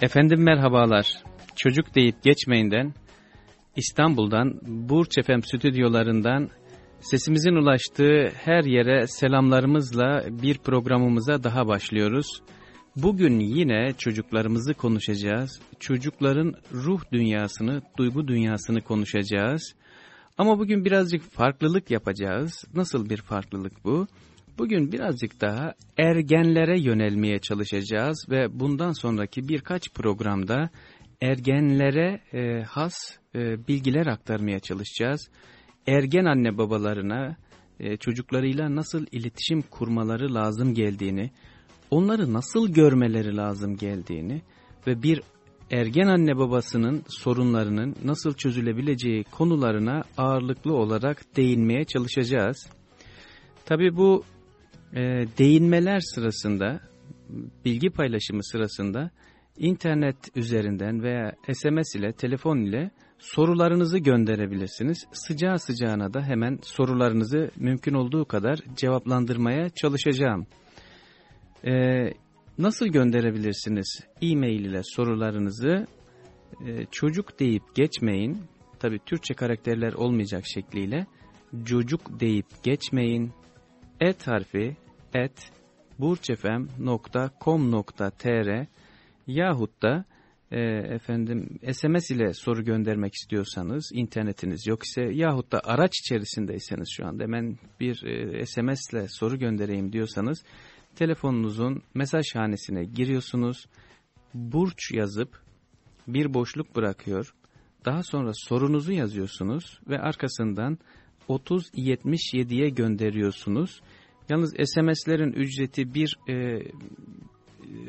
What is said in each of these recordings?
Efendim merhabalar. Çocuk deyip geçmeyinden İstanbul'dan Burç Efem stüdyolarından sesimizin ulaştığı her yere selamlarımızla bir programımıza daha başlıyoruz. Bugün yine çocuklarımızı konuşacağız. Çocukların ruh dünyasını, duygu dünyasını konuşacağız. Ama bugün birazcık farklılık yapacağız. Nasıl bir farklılık bu? Bugün birazcık daha ergenlere yönelmeye çalışacağız ve bundan sonraki birkaç programda ergenlere e, has e, bilgiler aktarmaya çalışacağız. Ergen anne babalarına e, çocuklarıyla nasıl iletişim kurmaları lazım geldiğini, onları nasıl görmeleri lazım geldiğini ve bir ergen anne babasının sorunlarının nasıl çözülebileceği konularına ağırlıklı olarak değinmeye çalışacağız. Tabi bu e, değinmeler sırasında, bilgi paylaşımı sırasında internet üzerinden veya SMS ile, telefon ile sorularınızı gönderebilirsiniz. Sıcağı sıcağına da hemen sorularınızı mümkün olduğu kadar cevaplandırmaya çalışacağım. Ee, nasıl gönderebilirsiniz? E-mail ile sorularınızı e, çocuk deyip geçmeyin. Tabi Türkçe karakterler olmayacak şekliyle çocuk deyip geçmeyin. Et harfi et burçefem.com.tr yahut da e, efendim SMS ile soru göndermek istiyorsanız internetiniz yok ise yahut da araç içerisindeyseniz şu anda hemen bir e, SMS ile soru göndereyim diyorsanız telefonunuzun mesaj hanesine giriyorsunuz burç yazıp bir boşluk bırakıyor. Daha sonra sorunuzu yazıyorsunuz ve arkasından 3077'ye gönderiyorsunuz. Yalnız SMS'lerin ücreti bir e,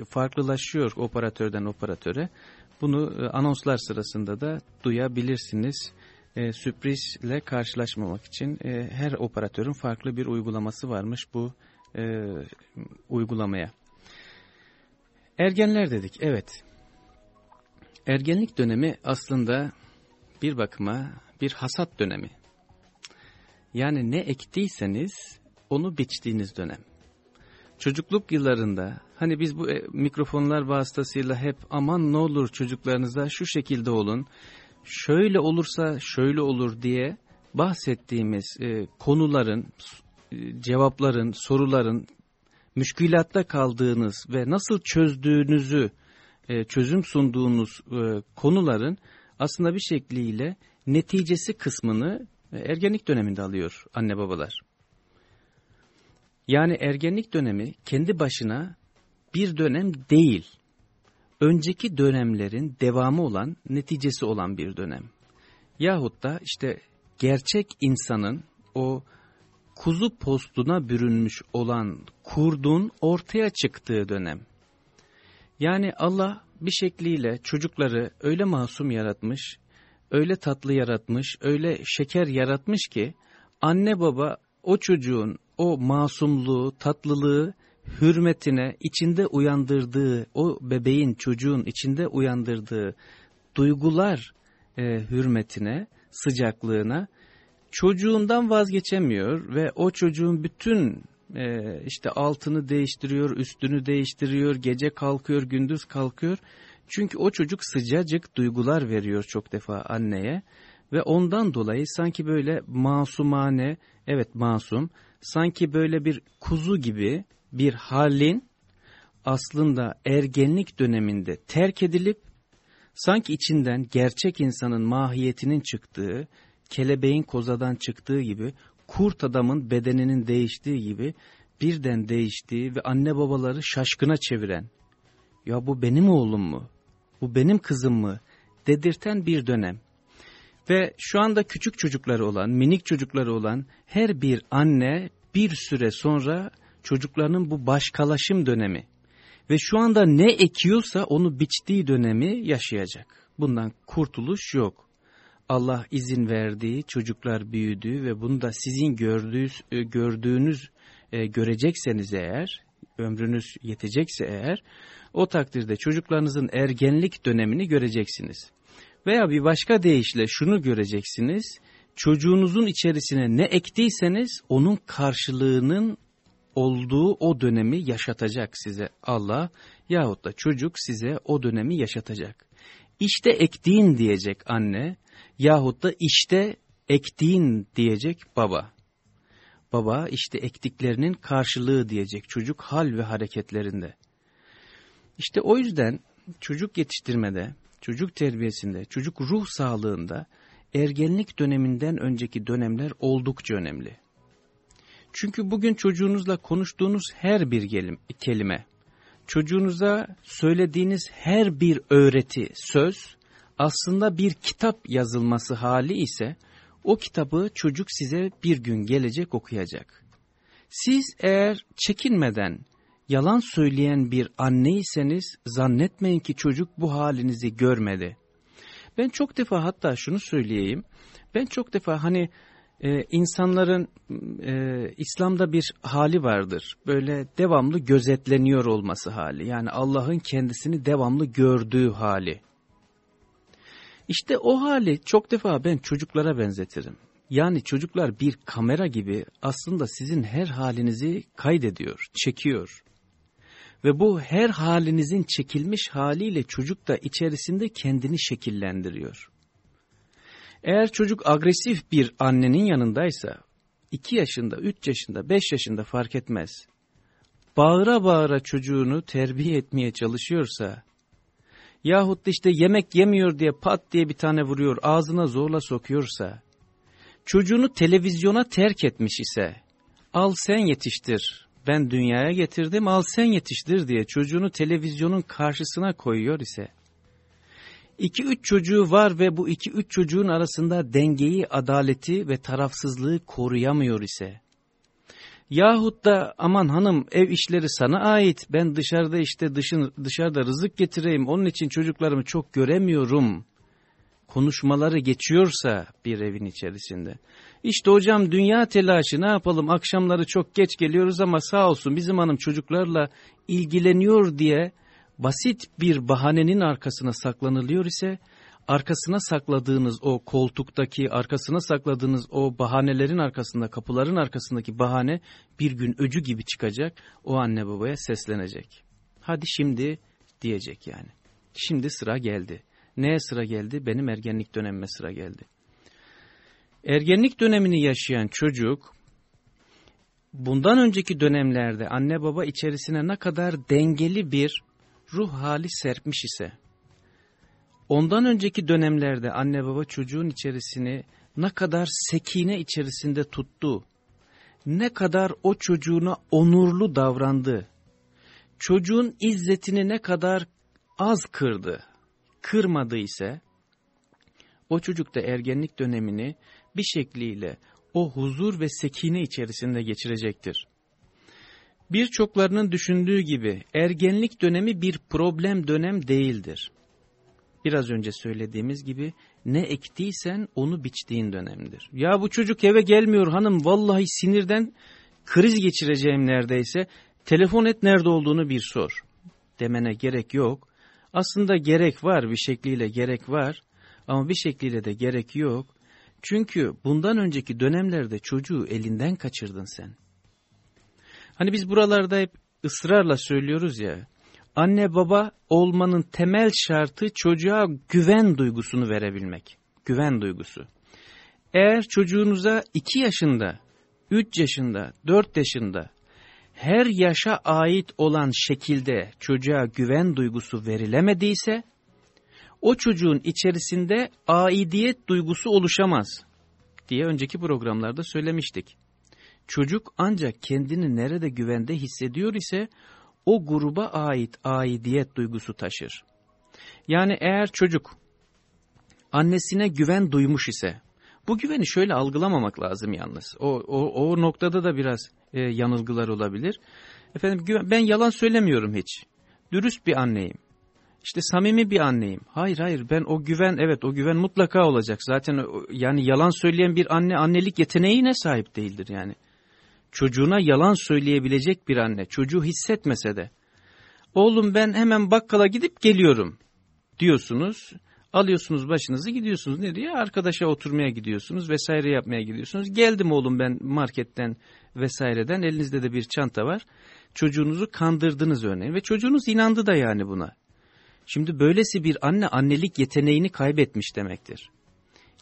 farklılaşıyor operatörden operatöre. Bunu e, anonslar sırasında da duyabilirsiniz. E, sürprizle karşılaşmamak için e, her operatörün farklı bir uygulaması varmış bu e, uygulamaya. Ergenler dedik, evet. Ergenlik dönemi aslında bir bakıma bir hasat dönemi. Yani ne ektiyseniz onu biçtiğiniz dönem. Çocukluk yıllarında hani biz bu e, mikrofonlar vasıtasıyla hep aman ne olur çocuklarınıza şu şekilde olun, şöyle olursa şöyle olur diye bahsettiğimiz e, konuların, e, cevapların, soruların müşkülatta kaldığınız ve nasıl çözdüğünüzü, e, çözüm sunduğunuz e, konuların aslında bir şekliyle neticesi kısmını ergenlik döneminde alıyor anne babalar. Yani ergenlik dönemi kendi başına bir dönem değil. Önceki dönemlerin devamı olan, neticesi olan bir dönem. Yahut da işte gerçek insanın o kuzu postuna bürünmüş olan kurdun ortaya çıktığı dönem. Yani Allah bir şekliyle çocukları öyle masum yaratmış, öyle tatlı yaratmış, öyle şeker yaratmış ki anne baba o çocuğun o masumluğu, tatlılığı hürmetine içinde uyandırdığı, o bebeğin, çocuğun içinde uyandırdığı duygular e, hürmetine, sıcaklığına çocuğundan vazgeçemiyor ve o çocuğun bütün e, işte altını değiştiriyor, üstünü değiştiriyor, gece kalkıyor, gündüz kalkıyor. Çünkü o çocuk sıcacık duygular veriyor çok defa anneye ve ondan dolayı sanki böyle masumane, evet masum, sanki böyle bir kuzu gibi bir halin aslında ergenlik döneminde terk edilip sanki içinden gerçek insanın mahiyetinin çıktığı, kelebeğin kozadan çıktığı gibi, kurt adamın bedeninin değiştiği gibi birden değiştiği ve anne babaları şaşkına çeviren, ya bu benim oğlum mu, bu benim kızım mı dedirten bir dönem. Ve şu anda küçük çocukları olan, minik çocukları olan her bir anne bir süre sonra çocuklarının bu başkalaşım dönemi ve şu anda ne ekiyorsa onu biçtiği dönemi yaşayacak. Bundan kurtuluş yok. Allah izin verdiği çocuklar büyüdü ve bunu da sizin gördüğünüz, e, gördüğünüz e, görecekseniz eğer, ömrünüz yetecekse eğer, o takdirde çocuklarınızın ergenlik dönemini göreceksiniz. Veya bir başka deyişle şunu göreceksiniz, çocuğunuzun içerisine ne ektiyseniz onun karşılığının olduğu o dönemi yaşatacak size Allah yahut da çocuk size o dönemi yaşatacak. İşte ektiğin diyecek anne yahut da işte ektiğin diyecek baba. Baba işte ektiklerinin karşılığı diyecek çocuk hal ve hareketlerinde. İşte o yüzden çocuk yetiştirmede, çocuk terbiyesinde, çocuk ruh sağlığında ergenlik döneminden önceki dönemler oldukça önemli. Çünkü bugün çocuğunuzla konuştuğunuz her bir kelime, çocuğunuza söylediğiniz her bir öğreti, söz aslında bir kitap yazılması hali ise o kitabı çocuk size bir gün gelecek okuyacak. Siz eğer çekinmeden yalan söyleyen bir anneyseniz zannetmeyin ki çocuk bu halinizi görmedi. Ben çok defa hatta şunu söyleyeyim. Ben çok defa hani e, insanların e, İslam'da bir hali vardır. Böyle devamlı gözetleniyor olması hali. Yani Allah'ın kendisini devamlı gördüğü hali. İşte o hali çok defa ben çocuklara benzetirim. Yani çocuklar bir kamera gibi aslında sizin her halinizi kaydediyor, çekiyor. Ve bu her halinizin çekilmiş haliyle çocuk da içerisinde kendini şekillendiriyor. Eğer çocuk agresif bir annenin yanındaysa, 2 yaşında, 3 yaşında, 5 yaşında fark etmez. Bağıra bağıra çocuğunu terbiye etmeye çalışıyorsa, yahut da işte yemek yemiyor diye pat diye bir tane vuruyor, ağzına zorla sokuyorsa, çocuğunu televizyona terk etmiş ise, al sen yetiştir, ben dünyaya getirdim al sen yetiştir diye çocuğunu televizyonun karşısına koyuyor ise, iki üç çocuğu var ve bu iki üç çocuğun arasında dengeyi, adaleti ve tarafsızlığı koruyamıyor ise, yahut da aman hanım ev işleri sana ait, ben dışarıda işte dışın, dışarıda rızık getireyim, onun için çocuklarımı çok göremiyorum, konuşmaları geçiyorsa bir evin içerisinde. İşte hocam dünya telaşı ne yapalım? Akşamları çok geç geliyoruz ama sağ olsun bizim hanım çocuklarla ilgileniyor diye basit bir bahanenin arkasına saklanılıyor ise arkasına sakladığınız o koltuktaki arkasına sakladığınız o bahanelerin arkasında kapıların arkasındaki bahane bir gün öcü gibi çıkacak o anne babaya seslenecek. Hadi şimdi diyecek yani. Şimdi sıra geldi. Neye sıra geldi? Benim ergenlik dönemime sıra geldi. Ergenlik dönemini yaşayan çocuk bundan önceki dönemlerde anne baba içerisine ne kadar dengeli bir ruh hali serpmiş ise ondan önceki dönemlerde anne baba çocuğun içerisini ne kadar sekine içerisinde tuttu, ne kadar o çocuğuna onurlu davrandı, çocuğun izzetini ne kadar az kırdı, kırmadı ise o çocuk da ergenlik dönemini bir şekliyle o huzur ve sekine içerisinde geçirecektir. Birçoklarının düşündüğü gibi ergenlik dönemi bir problem dönem değildir. Biraz önce söylediğimiz gibi ne ektiysen onu biçtiğin dönemdir. Ya bu çocuk eve gelmiyor hanım vallahi sinirden kriz geçireceğim neredeyse telefon et nerede olduğunu bir sor demene gerek yok. Aslında gerek var bir şekliyle gerek var ama bir şekliyle de gerek yok. Çünkü bundan önceki dönemlerde çocuğu elinden kaçırdın sen. Hani biz buralarda hep ısrarla söylüyoruz ya, anne baba olmanın temel şartı çocuğa güven duygusunu verebilmek. Güven duygusu. Eğer çocuğunuza 2 yaşında, 3 yaşında, 4 yaşında her yaşa ait olan şekilde çocuğa güven duygusu verilemediyse, o çocuğun içerisinde aidiyet duygusu oluşamaz diye önceki programlarda söylemiştik. Çocuk ancak kendini nerede güvende hissediyor ise o gruba ait aidiyet duygusu taşır. Yani eğer çocuk annesine güven duymuş ise bu güveni şöyle algılamamak lazım yalnız. O, o, o noktada da biraz e, yanılgılar olabilir. Efendim ben yalan söylemiyorum hiç. Dürüst bir anneyim. İşte samimi bir anneyim. Hayır hayır ben o güven evet o güven mutlaka olacak. Zaten yani yalan söyleyen bir anne annelik yeteneğine sahip değildir yani. Çocuğuna yalan söyleyebilecek bir anne çocuğu hissetmese de. Oğlum ben hemen bakkala gidip geliyorum diyorsunuz. Alıyorsunuz başınızı gidiyorsunuz. Nereye? Arkadaşa oturmaya gidiyorsunuz vesaire yapmaya gidiyorsunuz. Geldim oğlum ben marketten vesaireden elinizde de bir çanta var. Çocuğunuzu kandırdınız örneğin ve çocuğunuz inandı da yani buna. Şimdi böylesi bir anne annelik yeteneğini kaybetmiş demektir.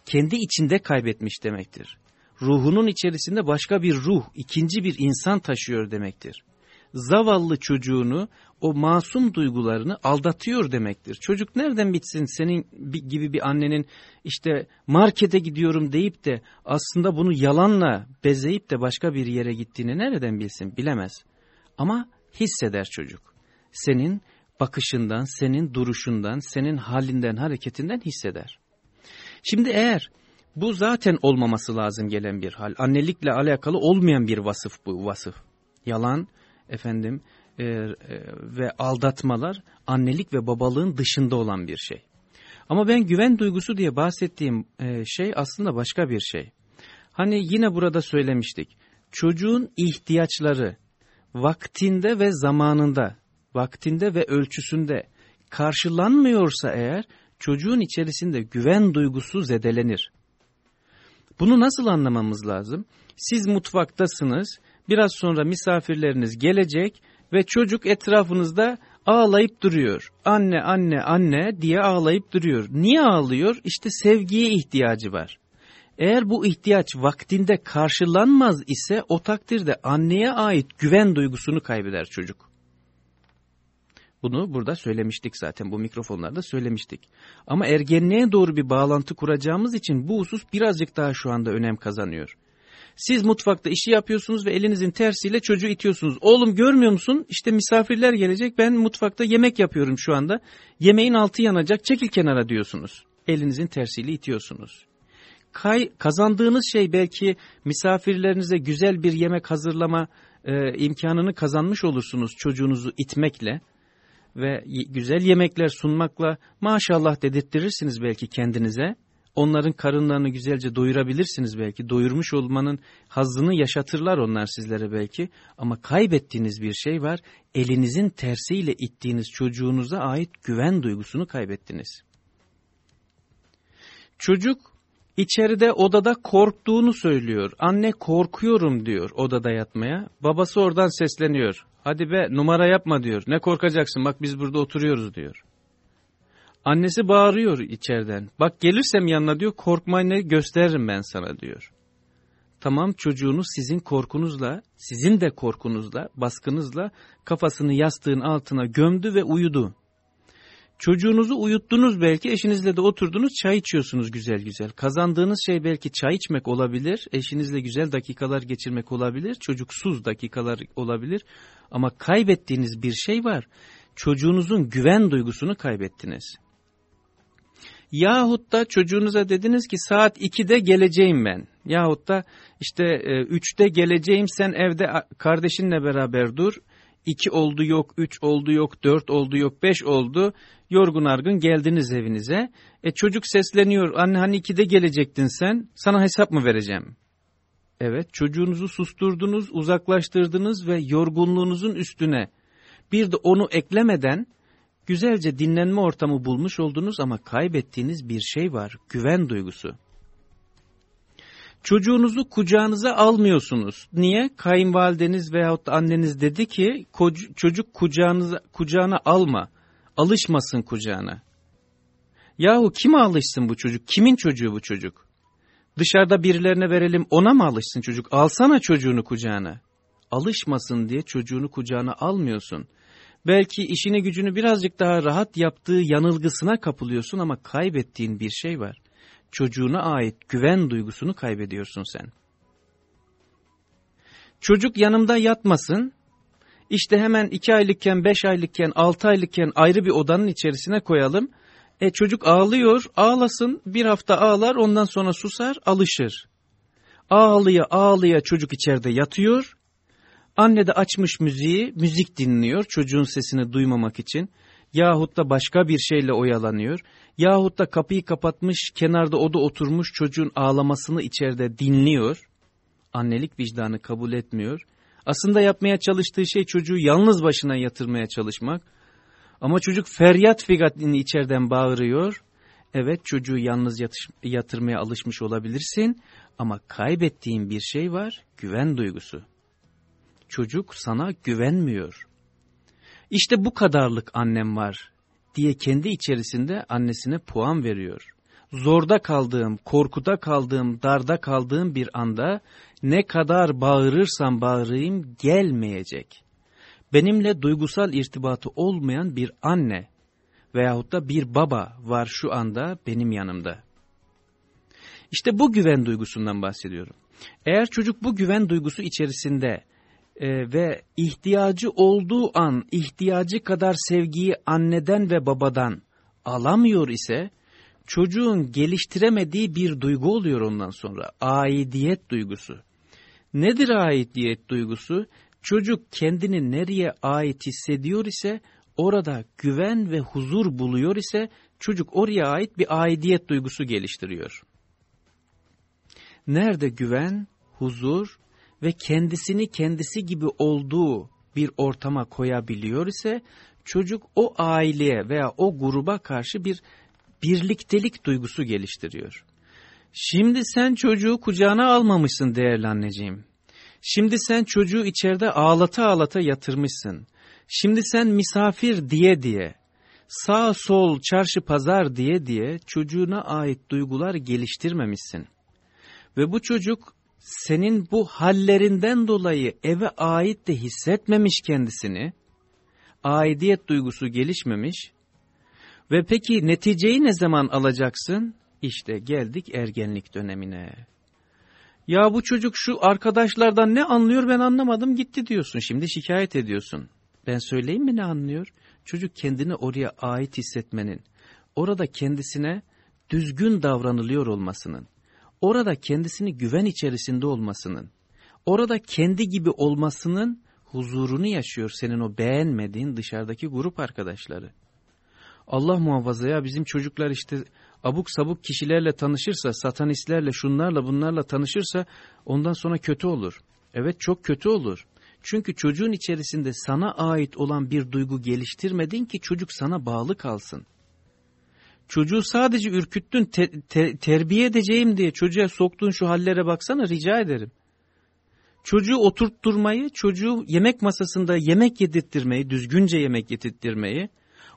Kendi içinde kaybetmiş demektir. Ruhunun içerisinde başka bir ruh, ikinci bir insan taşıyor demektir. Zavallı çocuğunu, o masum duygularını aldatıyor demektir. Çocuk nereden bitsin senin gibi bir annenin işte markete gidiyorum deyip de aslında bunu yalanla bezeyip de başka bir yere gittiğini nereden bilsin bilemez. Ama hisseder çocuk. Senin bakışından, senin duruşundan, senin halinden, hareketinden hisseder. Şimdi eğer bu zaten olmaması lazım gelen bir hal, annelikle alakalı olmayan bir vasıf bu vasıf. Yalan, efendim e, e, ve aldatmalar annelik ve babalığın dışında olan bir şey. Ama ben güven duygusu diye bahsettiğim e, şey aslında başka bir şey. Hani yine burada söylemiştik. Çocuğun ihtiyaçları vaktinde ve zamanında vaktinde ve ölçüsünde karşılanmıyorsa eğer çocuğun içerisinde güven duygusu zedelenir. Bunu nasıl anlamamız lazım? Siz mutfaktasınız, biraz sonra misafirleriniz gelecek ve çocuk etrafınızda ağlayıp duruyor. Anne, anne, anne diye ağlayıp duruyor. Niye ağlıyor? İşte sevgiye ihtiyacı var. Eğer bu ihtiyaç vaktinde karşılanmaz ise o takdirde anneye ait güven duygusunu kaybeder çocuk. Bunu burada söylemiştik zaten bu mikrofonlarda söylemiştik. Ama ergenliğe doğru bir bağlantı kuracağımız için bu husus birazcık daha şu anda önem kazanıyor. Siz mutfakta işi yapıyorsunuz ve elinizin tersiyle çocuğu itiyorsunuz. Oğlum görmüyor musun? İşte misafirler gelecek ben mutfakta yemek yapıyorum şu anda. Yemeğin altı yanacak çekil kenara diyorsunuz. Elinizin tersiyle itiyorsunuz. Kay, kazandığınız şey belki misafirlerinize güzel bir yemek hazırlama e, imkanını kazanmış olursunuz çocuğunuzu itmekle ve güzel yemekler sunmakla maşallah dedirttirirsiniz belki kendinize. Onların karınlarını güzelce doyurabilirsiniz belki. Doyurmuş olmanın hazzını yaşatırlar onlar sizlere belki. Ama kaybettiğiniz bir şey var. Elinizin tersiyle ittiğiniz çocuğunuza ait güven duygusunu kaybettiniz. Çocuk içeride odada korktuğunu söylüyor. Anne korkuyorum diyor odada yatmaya. Babası oradan sesleniyor. Hadi be numara yapma diyor. Ne korkacaksın bak biz burada oturuyoruz diyor. Annesi bağırıyor içeriden. Bak gelirsem yanına diyor korkmayı gösteririm ben sana diyor. Tamam çocuğunuz sizin korkunuzla, sizin de korkunuzla, baskınızla kafasını yastığın altına gömdü ve uyudu. Çocuğunuzu uyuttunuz belki, eşinizle de oturdunuz, çay içiyorsunuz güzel güzel. Kazandığınız şey belki çay içmek olabilir, eşinizle güzel dakikalar geçirmek olabilir, çocuksuz dakikalar olabilir. Ama kaybettiğiniz bir şey var. Çocuğunuzun güven duygusunu kaybettiniz. Yahut da çocuğunuza dediniz ki saat 2'de geleceğim ben. Yahut da işte 3'te geleceğim sen evde kardeşinle beraber dur. 2 oldu yok, 3 oldu yok, 4 oldu yok, 5 oldu. Yorgun argın geldiniz evinize. E çocuk sesleniyor. Anne hani 2'de gelecektin sen. Sana hesap mı vereceğim? Evet çocuğunuzu susturdunuz, uzaklaştırdınız ve yorgunluğunuzun üstüne bir de onu eklemeden güzelce dinlenme ortamı bulmuş oldunuz ama kaybettiğiniz bir şey var, güven duygusu. Çocuğunuzu kucağınıza almıyorsunuz. Niye? Kayınvalideniz veyahut anneniz dedi ki çocuk kucağınıza, kucağına alma, alışmasın kucağına. Yahu kime alışsın bu çocuk? Kimin çocuğu bu çocuk? Dışarıda birilerine verelim ona mı alışsın çocuk? Alsana çocuğunu kucağına. Alışmasın diye çocuğunu kucağına almıyorsun. Belki işini gücünü birazcık daha rahat yaptığı yanılgısına kapılıyorsun ama kaybettiğin bir şey var. Çocuğuna ait güven duygusunu kaybediyorsun sen. Çocuk yanımda yatmasın, İşte hemen iki aylıkken, beş aylıkken, altı aylıkken ayrı bir odanın içerisine koyalım. E çocuk ağlıyor, ağlasın, bir hafta ağlar, ondan sonra susar, alışır. Ağlıya ağlıya çocuk içeride yatıyor. Anne de açmış müziği, müzik dinliyor çocuğun sesini duymamak için. Yahut da başka bir şeyle oyalanıyor. Yahut da kapıyı kapatmış, kenarda o da oturmuş çocuğun ağlamasını içeride dinliyor. Annelik vicdanı kabul etmiyor. Aslında yapmaya çalıştığı şey çocuğu yalnız başına yatırmaya çalışmak. Ama çocuk feryat figatini içeriden bağırıyor. Evet çocuğu yalnız yatış, yatırmaya alışmış olabilirsin ama kaybettiğin bir şey var, güven duygusu. Çocuk sana güvenmiyor. İşte bu kadarlık annem var diye kendi içerisinde annesine puan veriyor. Zorda kaldığım, korkuda kaldığım, darda kaldığım bir anda ne kadar bağırırsam bağırayım gelmeyecek. Benimle duygusal irtibatı olmayan bir anne veyahut da bir baba var şu anda benim yanımda. İşte bu güven duygusundan bahsediyorum. Eğer çocuk bu güven duygusu içerisinde e, ve ihtiyacı olduğu an ihtiyacı kadar sevgiyi anneden ve babadan alamıyor ise çocuğun geliştiremediği bir duygu oluyor ondan sonra. Aidiyet duygusu. Nedir aidiyet duygusu? Çocuk kendini nereye ait hissediyor ise orada güven ve huzur buluyor ise çocuk oraya ait bir aidiyet duygusu geliştiriyor. Nerede güven, huzur ve kendisini kendisi gibi olduğu bir ortama koyabiliyor ise çocuk o aileye veya o gruba karşı bir birliktelik duygusu geliştiriyor. Şimdi sen çocuğu kucağına almamışsın değerli anneciğim. Şimdi sen çocuğu içeride ağlata ağlata yatırmışsın. Şimdi sen misafir diye diye, sağ sol çarşı pazar diye diye çocuğuna ait duygular geliştirmemişsin. Ve bu çocuk senin bu hallerinden dolayı eve ait de hissetmemiş kendisini, aidiyet duygusu gelişmemiş ve peki neticeyi ne zaman alacaksın? İşte geldik ergenlik dönemine. Ya bu çocuk şu arkadaşlardan ne anlıyor ben anlamadım gitti diyorsun. Şimdi şikayet ediyorsun. Ben söyleyeyim mi ne anlıyor? Çocuk kendini oraya ait hissetmenin, orada kendisine düzgün davranılıyor olmasının, orada kendisini güven içerisinde olmasının, orada kendi gibi olmasının huzurunu yaşıyor senin o beğenmediğin dışarıdaki grup arkadaşları. Allah muhafaza ya bizim çocuklar işte abuk sabuk kişilerle tanışırsa, satanistlerle, şunlarla bunlarla tanışırsa ondan sonra kötü olur. Evet çok kötü olur. Çünkü çocuğun içerisinde sana ait olan bir duygu geliştirmedin ki çocuk sana bağlı kalsın. Çocuğu sadece ürküttün, te, te, terbiye edeceğim diye çocuğa soktuğun şu hallere baksana rica ederim. Çocuğu oturtturmayı, çocuğu yemek masasında yemek yedirttirmeyi, düzgünce yemek yedirttirmeyi,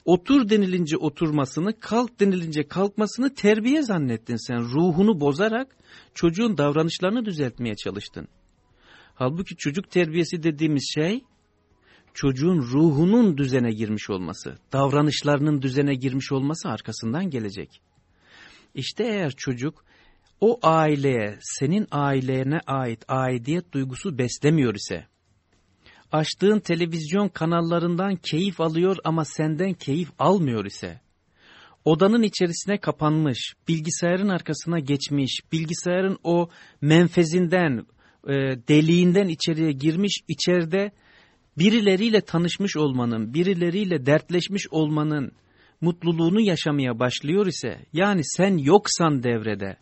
otur denilince oturmasını, kalk denilince kalkmasını terbiye zannettin sen. Ruhunu bozarak çocuğun davranışlarını düzeltmeye çalıştın. Halbuki çocuk terbiyesi dediğimiz şey, çocuğun ruhunun düzene girmiş olması, davranışlarının düzene girmiş olması arkasından gelecek. İşte eğer çocuk o aileye, senin ailene ait aidiyet duygusu beslemiyor ise, açtığın televizyon kanallarından keyif alıyor ama senden keyif almıyor ise, odanın içerisine kapanmış, bilgisayarın arkasına geçmiş, bilgisayarın o menfezinden, e, deliğinden içeriye girmiş, içeride birileriyle tanışmış olmanın, birileriyle dertleşmiş olmanın mutluluğunu yaşamaya başlıyor ise, yani sen yoksan devrede,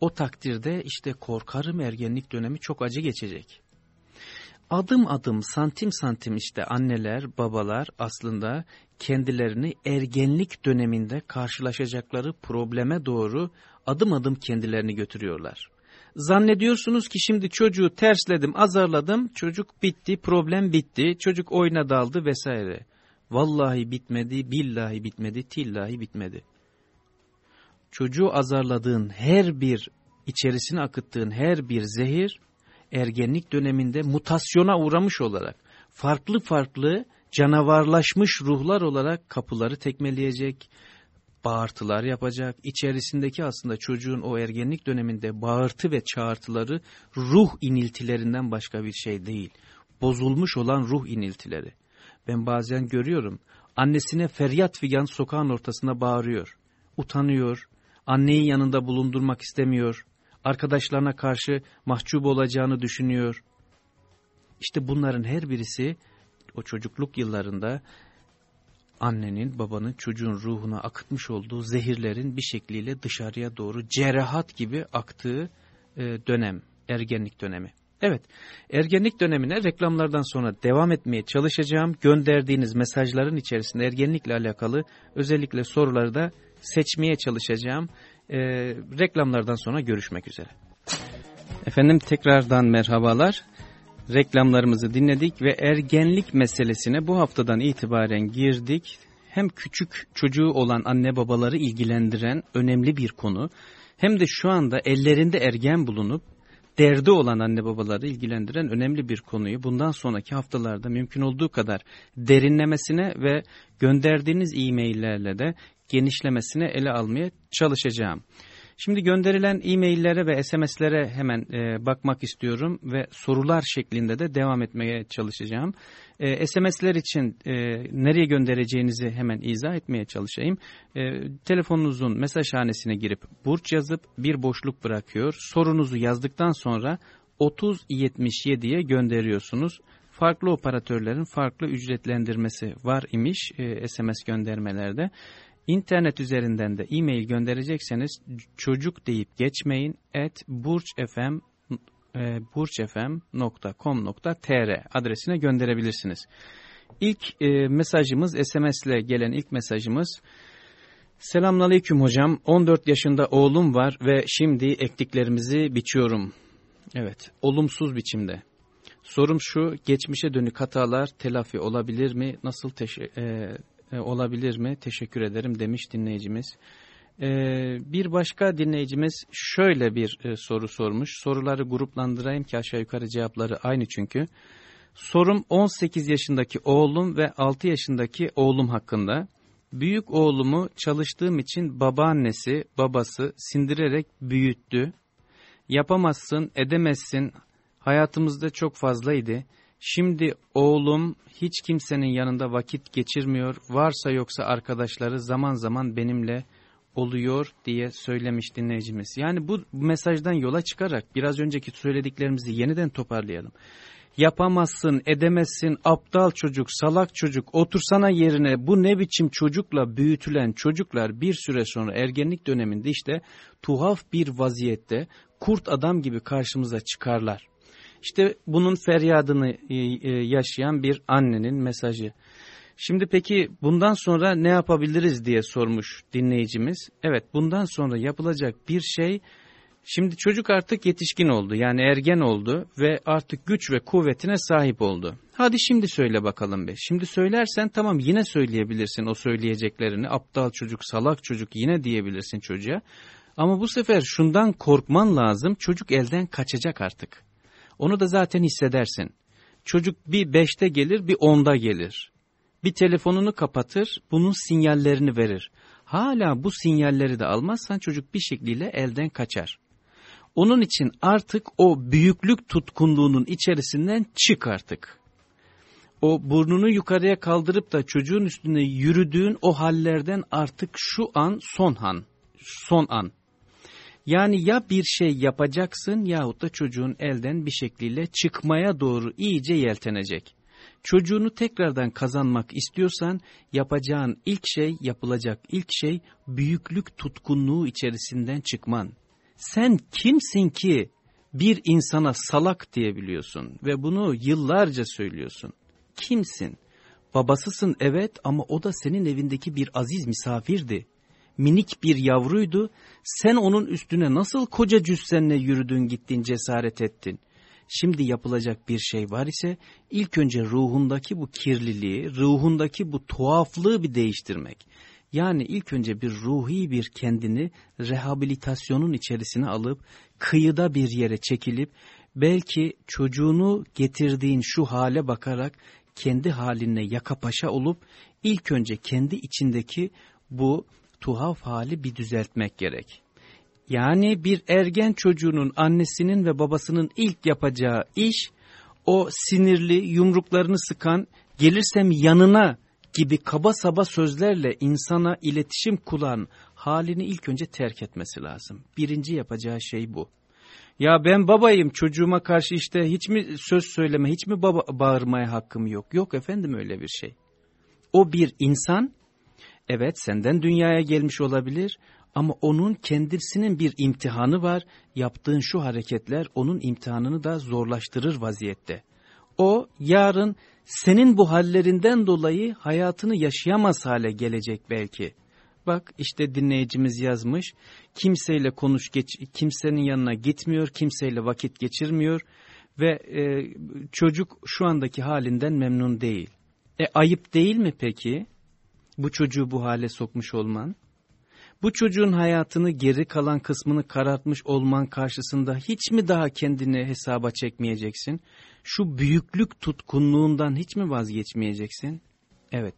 o takdirde işte korkarım ergenlik dönemi çok acı geçecek. Adım adım santim santim işte anneler babalar aslında kendilerini ergenlik döneminde karşılaşacakları probleme doğru adım adım kendilerini götürüyorlar. Zannediyorsunuz ki şimdi çocuğu tersledim azarladım. Çocuk bitti problem bitti. Çocuk oyuna daldı vesaire. Vallahi bitmedi billahi bitmedi tillahi bitmedi. Çocuğu azarladığın her bir, içerisine akıttığın her bir zehir, ergenlik döneminde mutasyona uğramış olarak, farklı farklı canavarlaşmış ruhlar olarak kapıları tekmeleyecek, bağırtılar yapacak. İçerisindeki aslında çocuğun o ergenlik döneminde bağırtı ve çağırtıları ruh iniltilerinden başka bir şey değil. Bozulmuş olan ruh iniltileri. Ben bazen görüyorum annesine feryat figan sokağın ortasında bağırıyor. Utanıyor, anneyi yanında bulundurmak istemiyor, arkadaşlarına karşı mahcup olacağını düşünüyor. İşte bunların her birisi o çocukluk yıllarında annenin, babanın, çocuğun ruhuna akıtmış olduğu zehirlerin bir şekliyle dışarıya doğru cerahat gibi aktığı e, dönem, ergenlik dönemi. Evet, ergenlik dönemine reklamlardan sonra devam etmeye çalışacağım. Gönderdiğiniz mesajların içerisinde ergenlikle alakalı özellikle soruları da seçmeye çalışacağım. Ee, reklamlardan sonra görüşmek üzere. Efendim tekrardan merhabalar. Reklamlarımızı dinledik ve ergenlik meselesine bu haftadan itibaren girdik. Hem küçük çocuğu olan anne babaları ilgilendiren önemli bir konu hem de şu anda ellerinde ergen bulunup derdi olan anne babaları ilgilendiren önemli bir konuyu bundan sonraki haftalarda mümkün olduğu kadar derinlemesine ve gönderdiğiniz e-maillerle de genişlemesine ele almaya çalışacağım. Şimdi gönderilen e-maillere ve SMS'lere hemen e, bakmak istiyorum ve sorular şeklinde de devam etmeye çalışacağım. E, SMS'ler için e, nereye göndereceğinizi hemen izah etmeye çalışayım. E, telefonunuzun mesajhanesine girip burç yazıp bir boşluk bırakıyor. Sorunuzu yazdıktan sonra 3077'ye gönderiyorsunuz. Farklı operatörlerin farklı ücretlendirmesi var imiş e, SMS göndermelerde. İnternet üzerinden de e-mail gönderecekseniz çocuk deyip geçmeyin et burçfm e, burçfm.com.tr adresine gönderebilirsiniz. İlk e, mesajımız SMS ile gelen ilk mesajımız Selamünaleyküm hocam 14 yaşında oğlum var ve şimdi ektiklerimizi biçiyorum. Evet olumsuz biçimde. Sorum şu geçmişe dönük hatalar telafi olabilir mi? Nasıl teşe e, e, olabilir mi? Teşekkür ederim demiş dinleyicimiz. E, bir başka dinleyicimiz şöyle bir e, soru sormuş. Soruları gruplandırayım ki aşağı yukarı cevapları aynı çünkü. Sorum 18 yaşındaki oğlum ve 6 yaşındaki oğlum hakkında. Büyük oğlumu çalıştığım için babaannesi, babası sindirerek büyüttü. Yapamazsın, edemezsin, hayatımızda çok fazlaydı. Şimdi oğlum hiç kimsenin yanında vakit geçirmiyor, varsa yoksa arkadaşları zaman zaman benimle oluyor diye söylemiş dinleyicimiz. Yani bu mesajdan yola çıkarak biraz önceki söylediklerimizi yeniden toparlayalım. Yapamazsın, edemezsin, aptal çocuk, salak çocuk, otursana yerine bu ne biçim çocukla büyütülen çocuklar bir süre sonra ergenlik döneminde işte tuhaf bir vaziyette kurt adam gibi karşımıza çıkarlar. İşte bunun feryadını e, e, yaşayan bir annenin mesajı. Şimdi peki bundan sonra ne yapabiliriz diye sormuş dinleyicimiz. Evet bundan sonra yapılacak bir şey şimdi çocuk artık yetişkin oldu yani ergen oldu ve artık güç ve kuvvetine sahip oldu. Hadi şimdi söyle bakalım be. Şimdi söylersen tamam yine söyleyebilirsin o söyleyeceklerini aptal çocuk salak çocuk yine diyebilirsin çocuğa. Ama bu sefer şundan korkman lazım çocuk elden kaçacak artık. Onu da zaten hissedersin. Çocuk bir beşte gelir bir onda gelir. Bir telefonunu kapatır bunun sinyallerini verir. Hala bu sinyalleri de almazsan çocuk bir şekliyle elden kaçar. Onun için artık o büyüklük tutkunluğunun içerisinden çık artık. O burnunu yukarıya kaldırıp da çocuğun üstüne yürüdüğün o hallerden artık şu an son an, son an. Yani ya bir şey yapacaksın yahut da çocuğun elden bir şekliyle çıkmaya doğru iyice yeltenecek. Çocuğunu tekrardan kazanmak istiyorsan yapacağın ilk şey, yapılacak ilk şey büyüklük tutkunluğu içerisinden çıkman. Sen kimsin ki bir insana salak diyebiliyorsun ve bunu yıllarca söylüyorsun. Kimsin? Babasısın evet ama o da senin evindeki bir aziz misafirdi minik bir yavruydu. Sen onun üstüne nasıl koca cüssenle yürüdün gittin cesaret ettin. Şimdi yapılacak bir şey var ise ilk önce ruhundaki bu kirliliği, ruhundaki bu tuhaflığı bir değiştirmek. Yani ilk önce bir ruhi bir kendini rehabilitasyonun içerisine alıp kıyıda bir yere çekilip belki çocuğunu getirdiğin şu hale bakarak kendi haline yaka paşa olup ilk önce kendi içindeki bu tuhaf hali bir düzeltmek gerek. Yani bir ergen çocuğunun annesinin ve babasının ilk yapacağı iş o sinirli yumruklarını sıkan gelirsem yanına gibi kaba saba sözlerle insana iletişim kuran halini ilk önce terk etmesi lazım. Birinci yapacağı şey bu. Ya ben babayım çocuğuma karşı işte hiç mi söz söyleme, hiç mi baba bağırmaya hakkım yok? Yok efendim öyle bir şey. O bir insan Evet senden dünyaya gelmiş olabilir ama onun kendisinin bir imtihanı var. Yaptığın şu hareketler onun imtihanını da zorlaştırır vaziyette. O yarın senin bu hallerinden dolayı hayatını yaşayamaz hale gelecek belki. Bak işte dinleyicimiz yazmış. Kimseyle konuş geç, kimsenin yanına gitmiyor, kimseyle vakit geçirmiyor ve e, çocuk şu andaki halinden memnun değil. E ayıp değil mi peki? Bu çocuğu bu hale sokmuş olman? Bu çocuğun hayatını geri kalan kısmını karartmış olman karşısında hiç mi daha kendini hesaba çekmeyeceksin? Şu büyüklük tutkunluğundan hiç mi vazgeçmeyeceksin? Evet,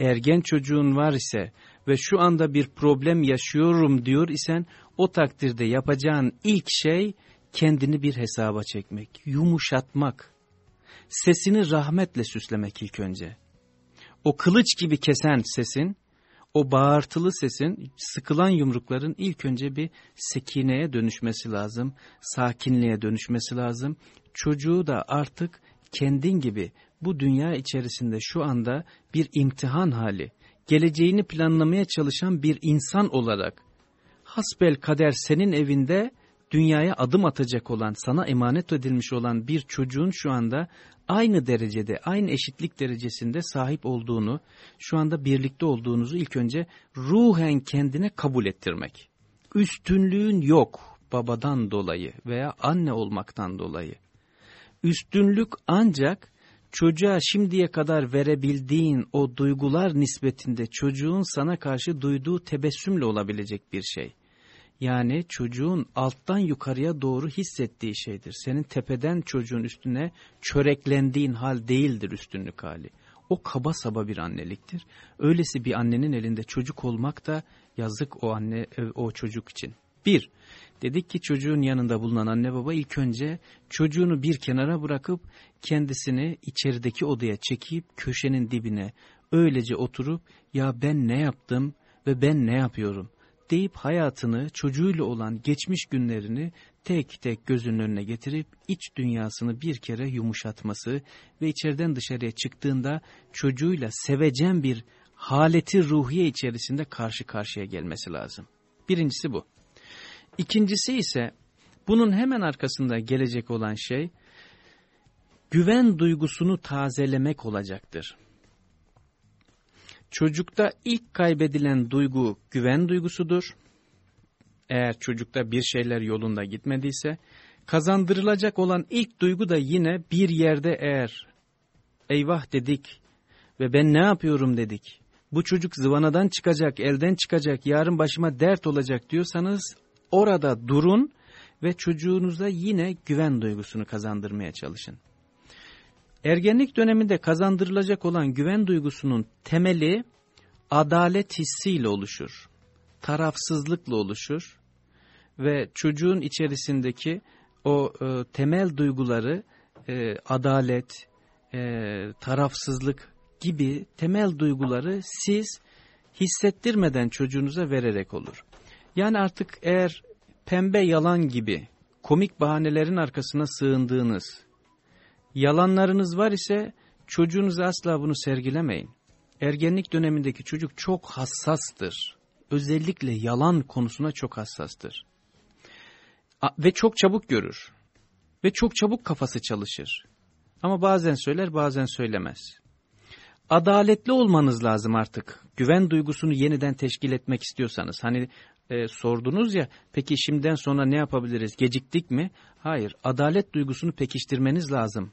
ergen çocuğun var ise ve şu anda bir problem yaşıyorum diyor isen o takdirde yapacağın ilk şey kendini bir hesaba çekmek, yumuşatmak, sesini rahmetle süslemek ilk önce. O kılıç gibi kesen sesin, o bağırtılı sesin, sıkılan yumrukların ilk önce bir sekineye dönüşmesi lazım, sakinliğe dönüşmesi lazım. Çocuğu da artık kendin gibi bu dünya içerisinde şu anda bir imtihan hali, geleceğini planlamaya çalışan bir insan olarak, hasbel kader senin evinde dünyaya adım atacak olan, sana emanet edilmiş olan bir çocuğun şu anda aynı derecede, aynı eşitlik derecesinde sahip olduğunu, şu anda birlikte olduğunuzu ilk önce ruhen kendine kabul ettirmek. Üstünlüğün yok babadan dolayı veya anne olmaktan dolayı. Üstünlük ancak çocuğa şimdiye kadar verebildiğin o duygular nispetinde çocuğun sana karşı duyduğu tebessümle olabilecek bir şey. Yani çocuğun alttan yukarıya doğru hissettiği şeydir. Senin tepeden çocuğun üstüne çöreklendiğin hal değildir üstünlük hali. O kaba saba bir anneliktir. Öylesi bir annenin elinde çocuk olmak da yazık o anne o çocuk için. Bir, dedik ki çocuğun yanında bulunan anne baba ilk önce çocuğunu bir kenara bırakıp kendisini içerideki odaya çekip köşenin dibine öylece oturup ya ben ne yaptım ve ben ne yapıyorum deyip hayatını çocuğuyla olan geçmiş günlerini tek tek gözünün önüne getirip iç dünyasını bir kere yumuşatması ve içeriden dışarıya çıktığında çocuğuyla sevecen bir haleti ruhiye içerisinde karşı karşıya gelmesi lazım. Birincisi bu. İkincisi ise bunun hemen arkasında gelecek olan şey güven duygusunu tazelemek olacaktır. Çocukta ilk kaybedilen duygu güven duygusudur. Eğer çocukta bir şeyler yolunda gitmediyse, kazandırılacak olan ilk duygu da yine bir yerde eğer eyvah dedik ve ben ne yapıyorum dedik, bu çocuk zıvanadan çıkacak, elden çıkacak, yarın başıma dert olacak diyorsanız orada durun ve çocuğunuza yine güven duygusunu kazandırmaya çalışın. Ergenlik döneminde kazandırılacak olan güven duygusunun temeli adalet hissiyle oluşur. Tarafsızlıkla oluşur ve çocuğun içerisindeki o e, temel duyguları e, adalet, e, tarafsızlık gibi temel duyguları siz hissettirmeden çocuğunuza vererek olur. Yani artık eğer pembe yalan gibi komik bahanelerin arkasına sığındığınız, Yalanlarınız var ise çocuğunuza asla bunu sergilemeyin. Ergenlik dönemindeki çocuk çok hassastır. Özellikle yalan konusuna çok hassastır. Ve çok çabuk görür. Ve çok çabuk kafası çalışır. Ama bazen söyler bazen söylemez. Adaletli olmanız lazım artık. Güven duygusunu yeniden teşkil etmek istiyorsanız. Hani e, sordunuz ya peki şimdiden sonra ne yapabiliriz? Geciktik mi? Hayır. Adalet duygusunu pekiştirmeniz lazım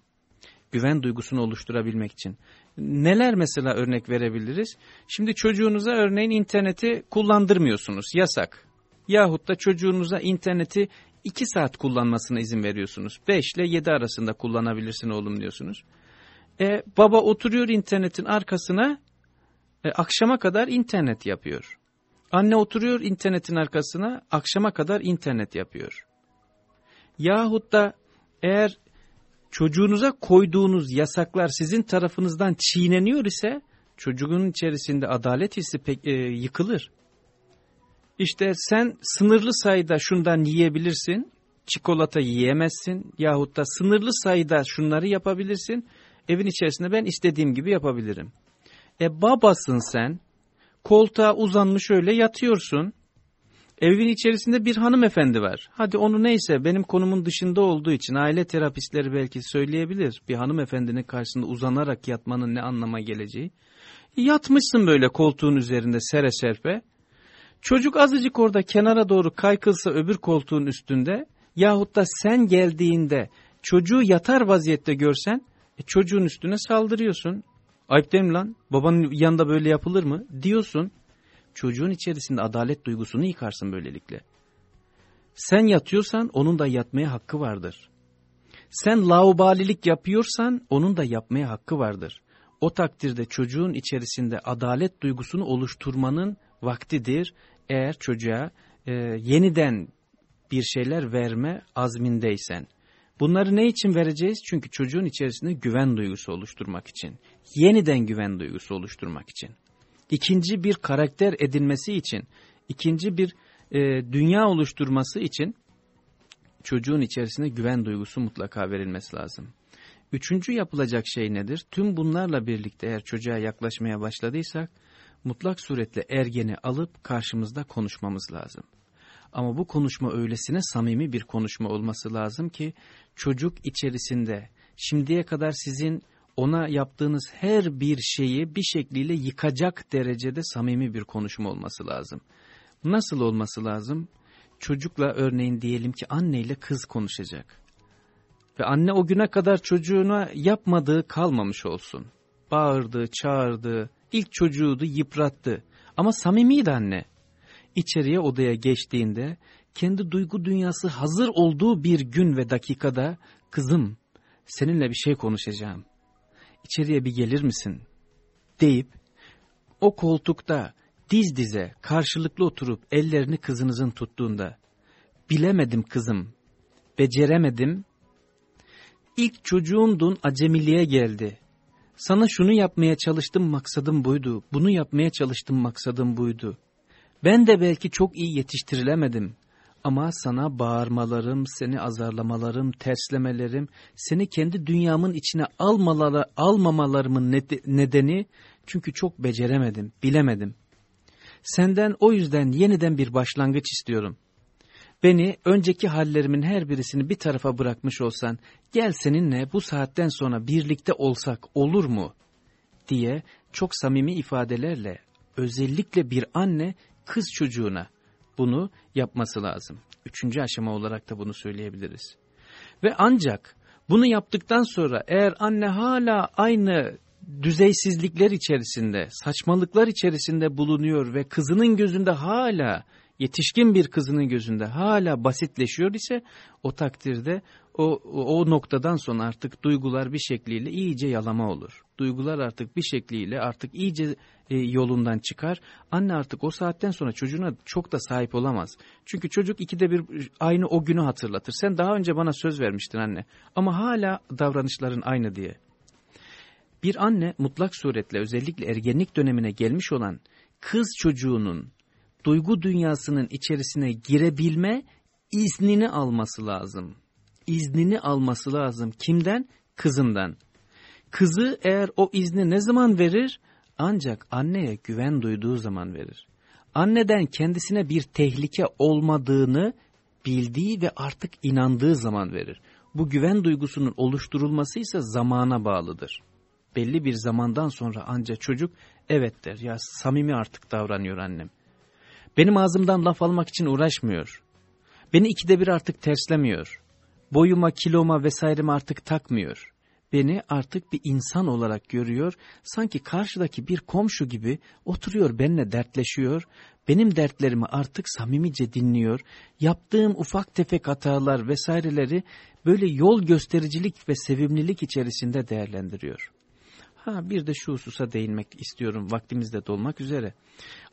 güven duygusunu oluşturabilmek için. Neler mesela örnek verebiliriz? Şimdi çocuğunuza örneğin interneti kullandırmıyorsunuz, yasak. Yahut da çocuğunuza interneti 2 saat kullanmasına izin veriyorsunuz. 5 ile 7 arasında kullanabilirsin oğlum diyorsunuz. E, baba oturuyor internetin arkasına, e, akşama kadar internet yapıyor. Anne oturuyor internetin arkasına, akşama kadar internet yapıyor. Yahut da eğer çocuğunuza koyduğunuz yasaklar sizin tarafınızdan çiğneniyor ise çocuğun içerisinde adalet hissi pek, e, yıkılır. İşte sen sınırlı sayıda şundan yiyebilirsin, çikolata yiyemezsin yahut da sınırlı sayıda şunları yapabilirsin, evin içerisinde ben istediğim gibi yapabilirim. E babasın sen, koltuğa uzanmış öyle yatıyorsun. Evin içerisinde bir hanımefendi var. Hadi onu neyse benim konumun dışında olduğu için aile terapistleri belki söyleyebilir. Bir hanımefendinin karşısında uzanarak yatmanın ne anlama geleceği. Yatmışsın böyle koltuğun üzerinde sere serpe. Çocuk azıcık orada kenara doğru kaykılsa öbür koltuğun üstünde yahut da sen geldiğinde çocuğu yatar vaziyette görsen e, çocuğun üstüne saldırıyorsun. Ayıp değil mi lan? Babanın yanında böyle yapılır mı? Diyorsun. Çocuğun içerisinde adalet duygusunu yıkarsın böylelikle. Sen yatıyorsan onun da yatmaya hakkı vardır. Sen laubalilik yapıyorsan onun da yapmaya hakkı vardır. O takdirde çocuğun içerisinde adalet duygusunu oluşturmanın vaktidir. Eğer çocuğa e, yeniden bir şeyler verme azmindeysen. Bunları ne için vereceğiz? Çünkü çocuğun içerisinde güven duygusu oluşturmak için. Yeniden güven duygusu oluşturmak için. İkinci bir karakter edinmesi için, ikinci bir e, dünya oluşturması için çocuğun içerisinde güven duygusu mutlaka verilmesi lazım. Üçüncü yapılacak şey nedir? Tüm bunlarla birlikte eğer çocuğa yaklaşmaya başladıysak, mutlak suretle ergeni alıp karşımızda konuşmamız lazım. Ama bu konuşma öylesine samimi bir konuşma olması lazım ki çocuk içerisinde şimdiye kadar sizin ona yaptığınız her bir şeyi bir şekliyle yıkacak derecede samimi bir konuşma olması lazım. Nasıl olması lazım? Çocukla örneğin diyelim ki anneyle kız konuşacak. Ve anne o güne kadar çocuğuna yapmadığı kalmamış olsun. Bağırdı, çağırdı, ilk çocuğuydu, yıprattı. Ama samimiydi anne. İçeriye odaya geçtiğinde kendi duygu dünyası hazır olduğu bir gün ve dakikada kızım seninle bir şey konuşacağım. İçeriye bir gelir misin? deyip o koltukta diz dize karşılıklı oturup ellerini kızınızın tuttuğunda bilemedim kızım, beceremedim, ilk çocuğumdun acemiliğe geldi. Sana şunu yapmaya çalıştım maksadım buydu, bunu yapmaya çalıştım maksadım buydu. Ben de belki çok iyi yetiştirilemedim. Ama sana bağırmalarım, seni azarlamalarım, terslemelerim, seni kendi dünyamın içine almaları, almamalarımın nedeni çünkü çok beceremedim, bilemedim. Senden o yüzden yeniden bir başlangıç istiyorum. Beni önceki hallerimin her birisini bir tarafa bırakmış olsan, gel seninle bu saatten sonra birlikte olsak olur mu? diye çok samimi ifadelerle özellikle bir anne kız çocuğuna bunu yapması lazım. Üçüncü aşama olarak da bunu söyleyebiliriz. Ve ancak bunu yaptıktan sonra eğer anne hala aynı düzeysizlikler içerisinde, saçmalıklar içerisinde bulunuyor ve kızının gözünde hala yetişkin bir kızının gözünde hala basitleşiyor ise o takdirde o, o noktadan sonra artık duygular bir şekliyle iyice yalama olur. Duygular artık bir şekliyle artık iyice e, yolundan çıkar. Anne artık o saatten sonra çocuğuna çok da sahip olamaz. Çünkü çocuk ikide bir aynı o günü hatırlatır. Sen daha önce bana söz vermiştin anne ama hala davranışların aynı diye. Bir anne mutlak suretle özellikle ergenlik dönemine gelmiş olan kız çocuğunun duygu dünyasının içerisine girebilme iznini alması lazım. İznini alması lazım. Kimden? Kızından. Kızı eğer o izni ne zaman verir? Ancak anneye güven duyduğu zaman verir. Anneden kendisine bir tehlike olmadığını bildiği ve artık inandığı zaman verir. Bu güven duygusunun oluşturulması ise zamana bağlıdır. Belli bir zamandan sonra ancak çocuk evet der ya samimi artık davranıyor annem. Benim ağzımdan laf almak için uğraşmıyor. Beni ikide bir artık terslemiyor. Boyuma, kiloma vesaireme artık takmıyor. Beni artık bir insan olarak görüyor. Sanki karşıdaki bir komşu gibi oturuyor benimle dertleşiyor. Benim dertlerimi artık samimice dinliyor. Yaptığım ufak tefek hatalar vesaireleri böyle yol göstericilik ve sevimlilik içerisinde değerlendiriyor. Ha bir de şu hususa değinmek istiyorum vaktimizde dolmak üzere.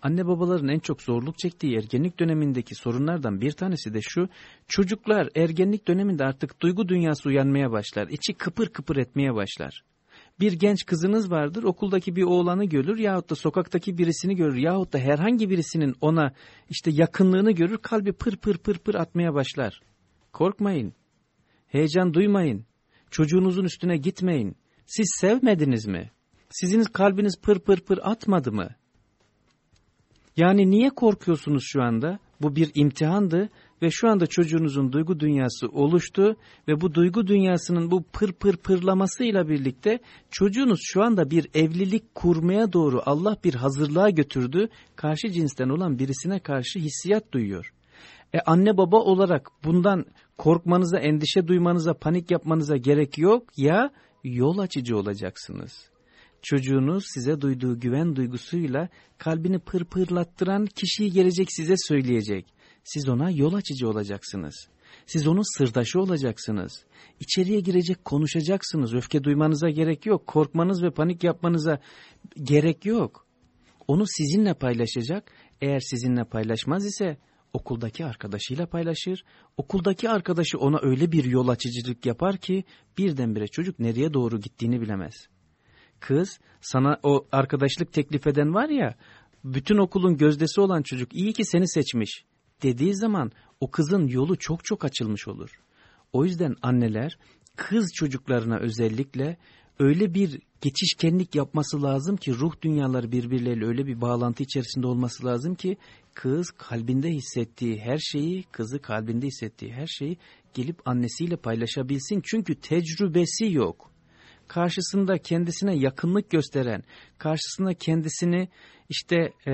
Anne babaların en çok zorluk çektiği ergenlik dönemindeki sorunlardan bir tanesi de şu. Çocuklar ergenlik döneminde artık duygu dünyası uyanmaya başlar. içi kıpır kıpır etmeye başlar. Bir genç kızınız vardır okuldaki bir oğlanı görür yahut da sokaktaki birisini görür yahut da herhangi birisinin ona işte yakınlığını görür kalbi pır pır pır pır atmaya başlar. Korkmayın, heyecan duymayın, çocuğunuzun üstüne gitmeyin siz sevmediniz mi? Sizin kalbiniz pır pır pır atmadı mı? Yani niye korkuyorsunuz şu anda? Bu bir imtihandı ve şu anda çocuğunuzun duygu dünyası oluştu ve bu duygu dünyasının bu pır pır pırlamasıyla birlikte çocuğunuz şu anda bir evlilik kurmaya doğru Allah bir hazırlığa götürdü. Karşı cinsten olan birisine karşı hissiyat duyuyor. E anne baba olarak bundan korkmanıza, endişe duymanıza, panik yapmanıza gerek yok ya yol açıcı olacaksınız. Çocuğunuz size duyduğu güven duygusuyla kalbini pırpırlattıran kişiyi gelecek size söyleyecek. Siz ona yol açıcı olacaksınız. Siz onun sırdaşı olacaksınız. İçeriye girecek konuşacaksınız. Öfke duymanıza gerek yok. Korkmanız ve panik yapmanıza gerek yok. Onu sizinle paylaşacak. Eğer sizinle paylaşmaz ise okuldaki arkadaşıyla paylaşır. Okuldaki arkadaşı ona öyle bir yol açıcılık yapar ki birdenbire çocuk nereye doğru gittiğini bilemez. Kız sana o arkadaşlık teklif eden var ya bütün okulun gözdesi olan çocuk iyi ki seni seçmiş dediği zaman o kızın yolu çok çok açılmış olur. O yüzden anneler kız çocuklarına özellikle öyle bir geçişkenlik yapması lazım ki ruh dünyaları birbirleriyle öyle bir bağlantı içerisinde olması lazım ki kız kalbinde hissettiği her şeyi, kızı kalbinde hissettiği her şeyi gelip annesiyle paylaşabilsin. Çünkü tecrübesi yok. Karşısında kendisine yakınlık gösteren, karşısında kendisini işte e,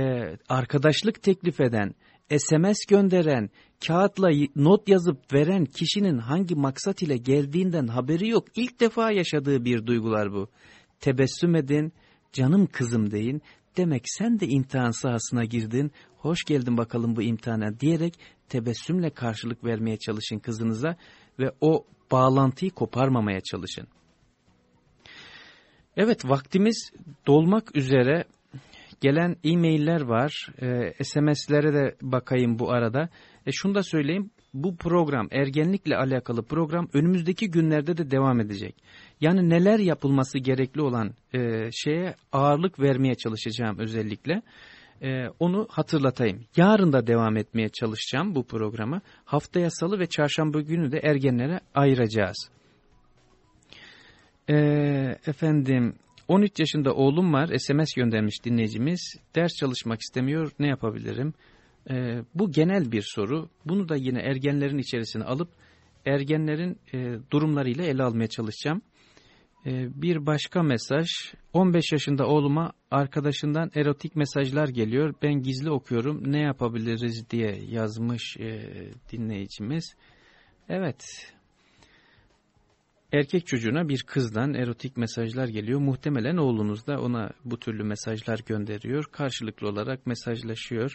arkadaşlık teklif eden, SMS gönderen, kağıtla not yazıp veren kişinin hangi maksat ile geldiğinden haberi yok. İlk defa yaşadığı bir duygular bu. Tebessüm edin, canım kızım deyin. Demek sen de imtihan sahasına girdin, hoş geldin bakalım bu imtihana diyerek tebessümle karşılık vermeye çalışın kızınıza ve o bağlantıyı koparmamaya çalışın. Evet vaktimiz dolmak üzere gelen e-mailler var. E, SMS'lere de bakayım bu arada. E, şunu da söyleyeyim. Bu program ergenlikle alakalı program önümüzdeki günlerde de devam edecek. Yani neler yapılması gerekli olan e, şeye ağırlık vermeye çalışacağım özellikle. E, onu hatırlatayım. Yarın da devam etmeye çalışacağım bu programı. Haftaya salı ve çarşamba günü de ergenlere ayıracağız. E, efendim 13 yaşında oğlum var SMS göndermiş dinleyicimiz. Ders çalışmak istemiyor ne yapabilirim? Ee, bu genel bir soru. Bunu da yine ergenlerin içerisine alıp ergenlerin e, durumlarıyla ele almaya çalışacağım. Ee, bir başka mesaj 15 yaşında oğluma arkadaşından erotik mesajlar geliyor. Ben gizli okuyorum ne yapabiliriz diye yazmış e, dinleyicimiz. Evet erkek çocuğuna bir kızdan erotik mesajlar geliyor. Muhtemelen oğlunuz da ona bu türlü mesajlar gönderiyor. Karşılıklı olarak mesajlaşıyor.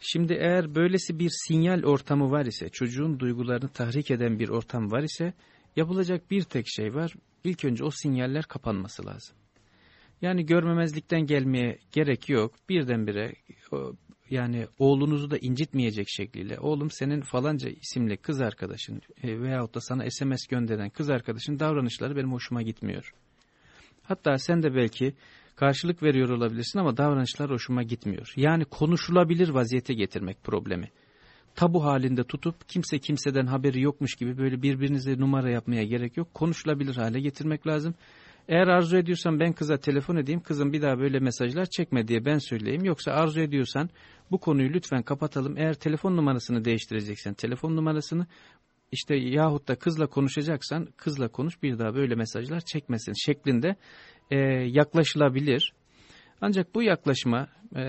Şimdi eğer böylesi bir sinyal ortamı var ise, çocuğun duygularını tahrik eden bir ortam var ise, yapılacak bir tek şey var. İlk önce o sinyaller kapanması lazım. Yani görmemezlikten gelmeye gerek yok. Birdenbire yani oğlunuzu da incitmeyecek şekliyle oğlum senin falanca isimli kız arkadaşın e, veyahut da sana SMS gönderen kız arkadaşın davranışları benim hoşuma gitmiyor. Hatta sen de belki karşılık veriyor olabilirsin ama davranışlar hoşuma gitmiyor. Yani konuşulabilir vaziyete getirmek problemi. Tabu halinde tutup kimse kimseden haberi yokmuş gibi böyle birbirinize numara yapmaya gerek yok. Konuşulabilir hale getirmek lazım. Eğer arzu ediyorsan ben kıza telefon edeyim, kızım bir daha böyle mesajlar çekme diye ben söyleyeyim. Yoksa arzu ediyorsan bu konuyu lütfen kapatalım. Eğer telefon numarasını değiştireceksen telefon numarasını işte yahut da kızla konuşacaksan kızla konuş bir daha böyle mesajlar çekmesin şeklinde e, yaklaşılabilir. Ancak bu yaklaşma e,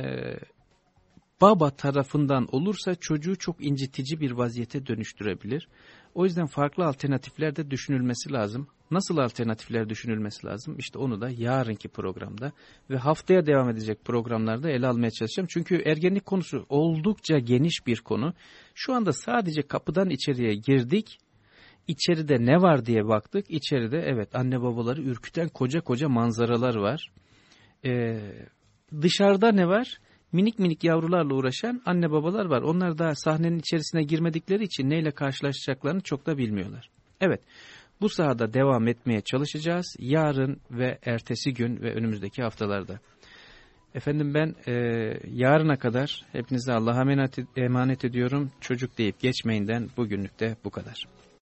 baba tarafından olursa çocuğu çok incitici bir vaziyete dönüştürebilir. O yüzden farklı alternatifler de düşünülmesi lazım. Nasıl alternatifler düşünülmesi lazım? İşte onu da yarınki programda ve haftaya devam edecek programlarda ele almaya çalışacağım. Çünkü ergenlik konusu oldukça geniş bir konu. Şu anda sadece kapıdan içeriye girdik. İçeride ne var diye baktık. İçeride evet anne babaları ürküten koca koca manzaralar var. Ee, dışarıda ne var? Minik minik yavrularla uğraşan anne babalar var. Onlar da sahnenin içerisine girmedikleri için neyle karşılaşacaklarını çok da bilmiyorlar. Evet bu sahada devam etmeye çalışacağız. Yarın ve ertesi gün ve önümüzdeki haftalarda. Efendim ben e, yarına kadar hepinize Allah'a emanet ediyorum. Çocuk deyip geçmeyinden bugünlük de bu kadar.